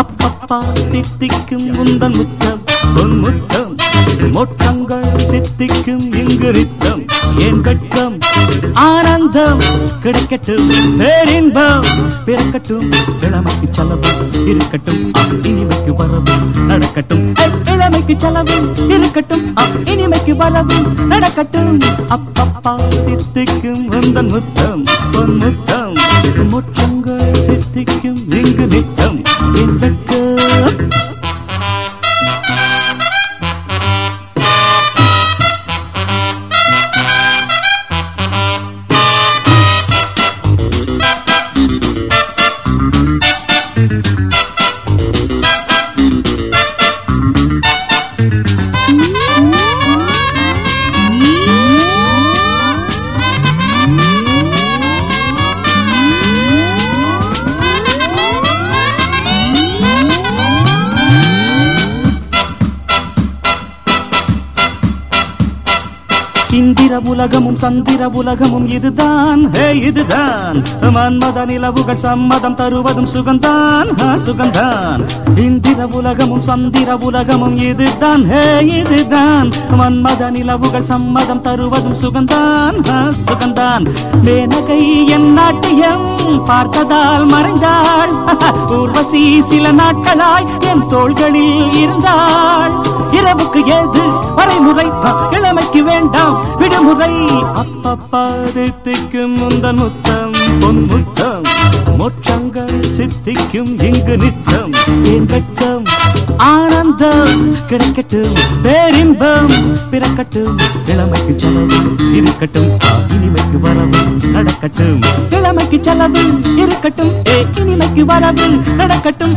அப்பப்பா தித்திக்கும் முந்தன் முத்தம் பொன் முத்தம் மொட்டங்கள் சித்திக்கும் இங்கு நித்தம் என் கட்டம் ஆனந்தம் கிடைக்கட்டும் பேரின்பம் பிறக்கட்டும் இளமைக்கு செலவு இருக்கட்டும் இனிமைக்கு வரவு நடக்கட்டும் இளமை இனிமைக்கு செலவும் இருக்கட்டும் அப் இனிமைக்கு வரவும் நடக்கட்டும். அப்பப்பா சித்திக்கும் முந்தன் முத்தம் பொன் முத்தம் முற்றங்கள் சித்திக்கும் இங்கு நித்தம். என் சந்திர உலகமும் சந்திர உலகமும் இதுதான். ஹே இதுதான். மன்மத நிலவுகள் சம்மதம் தருவதும் சுகந்தான். சுகந்தான். இந்திர உலகமும் சந்திர உலகமும் இதுதான். ஹே இதுதான். மன்மத நிலவுகள் சம்மதம் தருவதும் சுகந்தான். சுகந்தான். மேனகை என் நாட்டியம் பார்த்ததால் மறைந்தாள். ஊர்வசி சில நாட்களாய் என் தோள்களில் இருந்தாள். இரவுக்கு ஏது? வரைமுறை இளமைக்கு வேண்டாம். விடுமுறை. அப்பப்பாதித்திக்கும் முந்தன் முத்தம். பொன் முத்தம். மோட்சங்கள் சித்திக்கும் இங்கு நித்தம். என் வெட்கம் ஆனந்தம் கிடைக்கட்டும். பேரின்பம். பிறக்கட்டும். இளமைக்கு செலவு இருக்கட்டும். இனிமைக்கு வரவு நடக்கட்டும். இளமைக்கு செலவு இருக்கட்டும். ஏ இனிமைக்கு வரவு நடக்கட்டும்.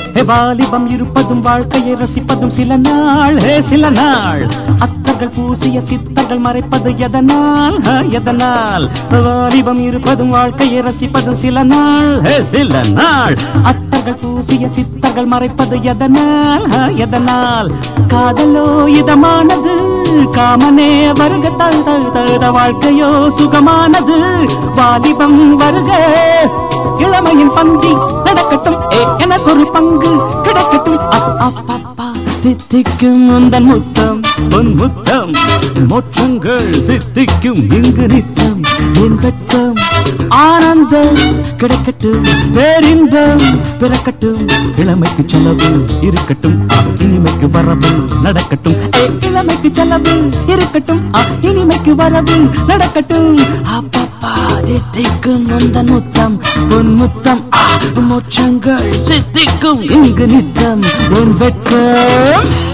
வாலிபம் இருப்பதும் வாழ்க்கையை ரசிப்பதும் சில நாள். ஹே சில நாள். அத்தர்கள் பூசிய சித்தர்கள் மறைப்பது எதனால்? எதனால்? வாலிபம் இருப்பதும் வாழ்க்கையை ரசிப்பதும் சில நாள். ஹே சில நாள். அத்தர்கள் பூசிய சித்தர்கள் மறைப்பது எதனால்? எதனால்? காதலோ இதமானது காமனே வருக தழுத வாழ்க்கையோ சுகமானது. வாலிபம் வருக. இளமையின் பந்தி நடக்கட்டும். ஏ எனக்கு ஒரு பங்கு கிடக்கட்டும். அப், அப்பப்பா தித்திக்கும் முந்தன் முத்தம் பொன் முத்தம். மோட்சங்கள் சித்திக்கும் இங்கு நித்தம். என் வெட்கம் ஆனந்தம் கிடைக்கட்டும். தெரிந்தம் பிறக்கட்டும். இளமைக்கு செலவு இருக்கட்டும். இனிமைக்கு வரவு நடக்கட்டும். இளமைக்கு செலவு இருக்கட்டும். இனிமைக்கு வரவு நடக்கட்டும். அப்பா அப்பப்பா தித்திக்கும் முந்தன் முத்தம் உன் முத்தம் மோட்சங்கள் சித்திக்கும் இங்கு நித்தம் உன் வெட்கம்.